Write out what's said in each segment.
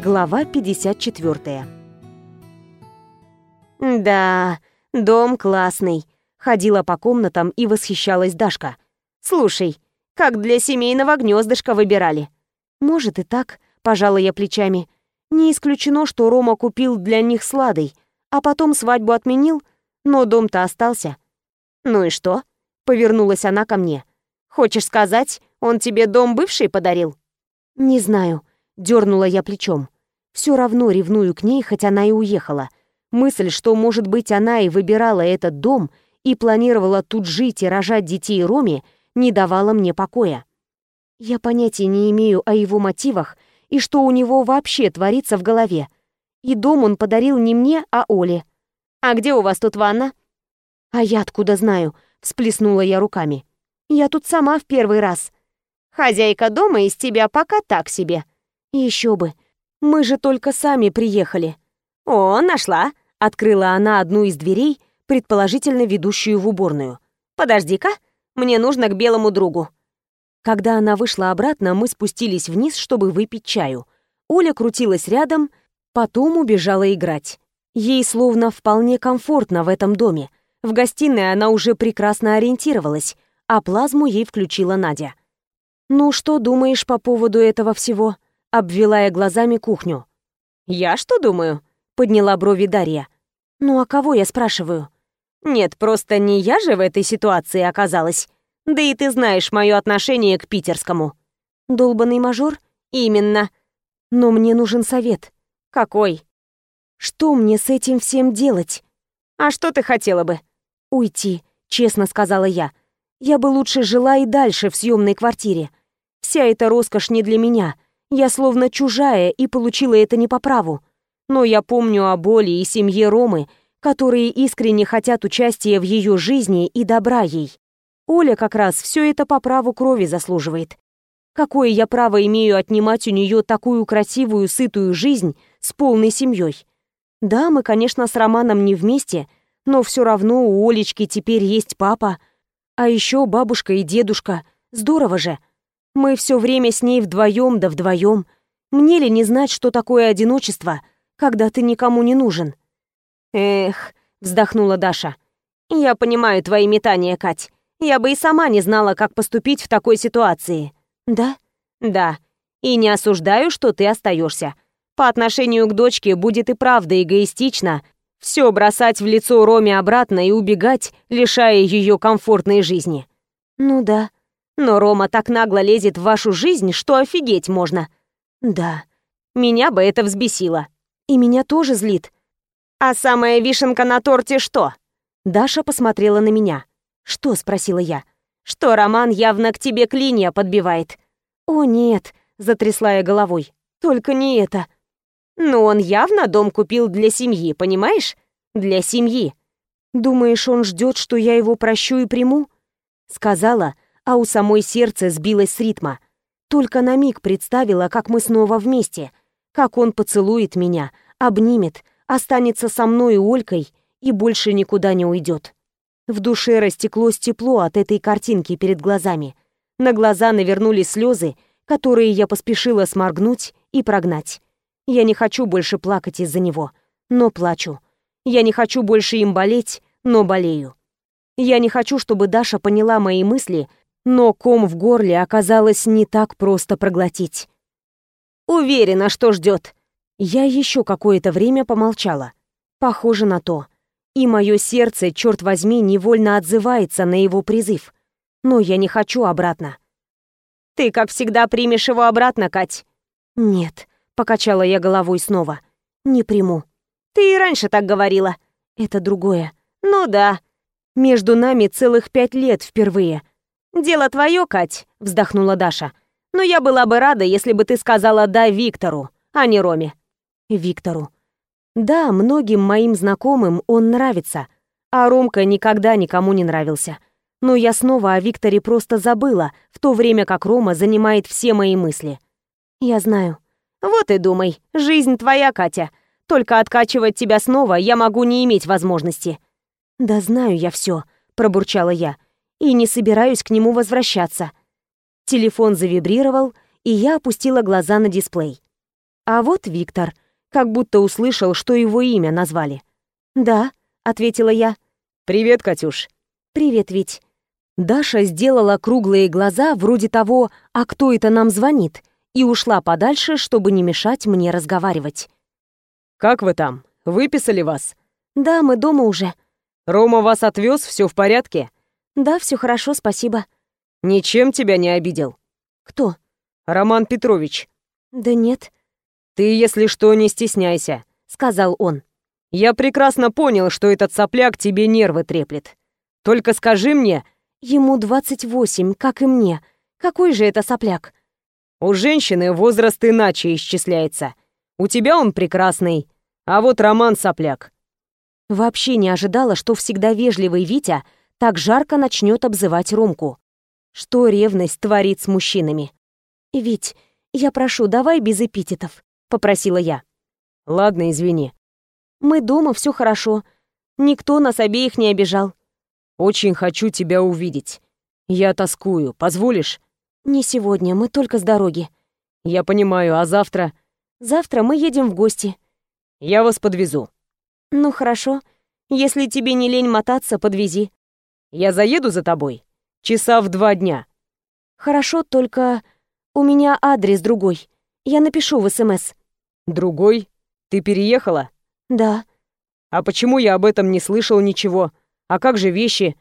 Глава 54. Да, дом классный. Ходила по комнатам и восхищалась Дашка. Слушай, как для семейного гнездышка выбирали. Может и так, пожала я плечами. Не исключено, что Рома купил для них сладой, а потом свадьбу отменил, но дом-то остался. Ну и что? Повернулась она ко мне. Хочешь сказать, он тебе дом бывший подарил? Не знаю, дернула я плечом. Все равно ревную к ней, хоть она и уехала. Мысль, что, может быть, она и выбирала этот дом и планировала тут жить и рожать детей Роме, не давала мне покоя. Я понятия не имею о его мотивах и что у него вообще творится в голове. И дом он подарил не мне, а Оле. «А где у вас тут ванна?» «А я откуда знаю?» — всплеснула я руками. «Я тут сама в первый раз. Хозяйка дома из тебя пока так себе». «Еще бы. Мы же только сами приехали». «О, нашла!» — открыла она одну из дверей, предположительно ведущую в уборную. «Подожди-ка, мне нужно к белому другу». Когда она вышла обратно, мы спустились вниз, чтобы выпить чаю. Оля крутилась рядом, потом убежала играть. Ей словно вполне комфортно в этом доме. В гостиной она уже прекрасно ориентировалась, а плазму ей включила Надя. «Ну что думаешь по поводу этого всего?» — обвела я глазами кухню. «Я что думаю?» — подняла брови Дарья. «Ну а кого я спрашиваю?» «Нет, просто не я же в этой ситуации оказалась. Да и ты знаешь мое отношение к питерскому». «Долбанный мажор?» «Именно». «Но мне нужен совет». «Какой?» «Что мне с этим всем делать?» «А что ты хотела бы?» «Уйти», — честно сказала я. «Я бы лучше жила и дальше в съемной квартире. Вся эта роскошь не для меня. Я словно чужая и получила это не по праву. Но я помню о боли и семье Ромы, которые искренне хотят участия в ее жизни и добра ей. Оля как раз все это по праву крови заслуживает. Какое я право имею отнимать у нее такую красивую, сытую жизнь с полной семьей? Да, мы, конечно, с Романом не вместе, но все равно у Олечки теперь есть папа, а еще бабушка и дедушка. Здорово же. Мы все время с ней вдвоем да вдвоем. Мне ли не знать, что такое одиночество, когда ты никому не нужен? Эх, вздохнула Даша. Я понимаю твои метания, Кать. Я бы и сама не знала, как поступить в такой ситуации. Да? Да. И не осуждаю, что ты остаешься. По отношению к дочке будет и правда эгоистично все бросать в лицо Роме обратно и убегать, лишая ее комфортной жизни. Ну да. Но Рома так нагло лезет в вашу жизнь, что офигеть можно. Да. Меня бы это взбесило. И меня тоже злит. А самая вишенка на торте что? Даша посмотрела на меня. Что, спросила я. Что Роман явно к тебе клинья подбивает. О нет, затрясла я головой. Только не это. Но он явно дом купил для семьи, понимаешь? Для семьи. Думаешь, он ждет, что я его прощу и приму? Сказала, а у самой сердце сбилось с ритма. Только на миг представила, как мы снова вместе, как он поцелует меня, обнимет, останется со мной и Олькой и больше никуда не уйдет. В душе растеклось тепло от этой картинки перед глазами. На глаза навернулись слезы, которые я поспешила сморгнуть и прогнать. Я не хочу больше плакать из-за него, но плачу. Я не хочу больше им болеть, но болею. Я не хочу, чтобы Даша поняла мои мысли, но ком в горле оказалось не так просто проглотить. Уверена, что ждет. Я еще какое-то время помолчала. Похоже на то. И мое сердце, черт возьми, невольно отзывается на его призыв. Но я не хочу обратно. Ты, как всегда, примешь его обратно, Кать? Нет. Покачала я головой снова. Не приму. Ты и раньше так говорила. Это другое. Ну да. Между нами целых пять лет впервые. Дело твое, Кать, вздохнула Даша. Но я была бы рада, если бы ты сказала «да» Виктору, а не Роме. Виктору. Да, многим моим знакомым он нравится, а Ромка никогда никому не нравился. Но я снова о Викторе просто забыла, в то время как Рома занимает все мои мысли. Я знаю. Вот и думай, жизнь твоя, Катя. Только откачивать тебя снова я могу не иметь возможности. Да знаю я все, пробурчала я, и не собираюсь к нему возвращаться. Телефон завибрировал, и я опустила глаза на дисплей. А вот Виктор, как будто услышал, что его имя назвали. «Да», — ответила я. «Привет, Катюш». «Привет, Вить». Даша сделала круглые глаза, вроде того «А кто это нам звонит?» и ушла подальше, чтобы не мешать мне разговаривать. «Как вы там? Выписали вас?» «Да, мы дома уже». «Рома вас отвез, все в порядке?» «Да, все хорошо, спасибо». «Ничем тебя не обидел?» «Кто?» «Роман Петрович». «Да нет». «Ты, если что, не стесняйся», — сказал он. «Я прекрасно понял, что этот сопляк тебе нервы треплет. Только скажи мне...» «Ему 28, как и мне. Какой же это сопляк?» «У женщины возраст иначе исчисляется. У тебя он прекрасный, а вот Роман сопляк». Вообще не ожидала, что всегда вежливый Витя так жарко начнет обзывать Ромку. Что ревность творит с мужчинами. «Вить, я прошу, давай без эпитетов», — попросила я. «Ладно, извини». «Мы дома, все хорошо. Никто нас обеих не обижал. Очень хочу тебя увидеть. Я тоскую. Позволишь? Не сегодня, мы только с дороги. Я понимаю, а завтра? Завтра мы едем в гости. Я вас подвезу. Ну хорошо. Если тебе не лень мотаться, подвези. Я заеду за тобой. Часа в два дня. Хорошо, только у меня адрес другой. Я напишу в СМС. Другой? Ты переехала? Да. А почему я об этом не слышал ничего? А как же вещи?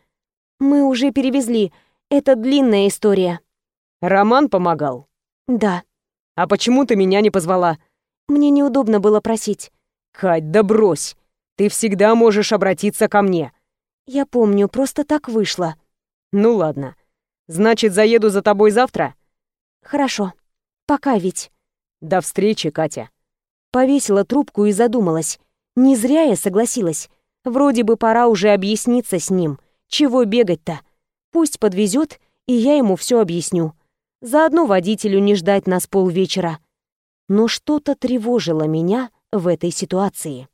Мы уже перевезли. Это длинная история. Роман помогал? Да. А почему ты меня не позвала? Мне неудобно было просить. Кать, да брось. Ты всегда можешь обратиться ко мне. Я помню, просто так вышло. Ну ладно. Значит, заеду за тобой завтра? Хорошо. Пока ведь. До встречи, Катя. Повесила трубку и задумалась. Не зря я согласилась. Вроде бы пора уже объясниться с ним. Чего бегать-то? Пусть подвезет, и я ему все объясню. Заодно водителю не ждать нас полвечера. Но что-то тревожило меня в этой ситуации.